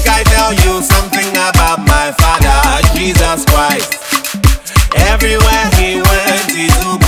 Make I tell you something about my father, Jesus Christ. Everywhere he went, he took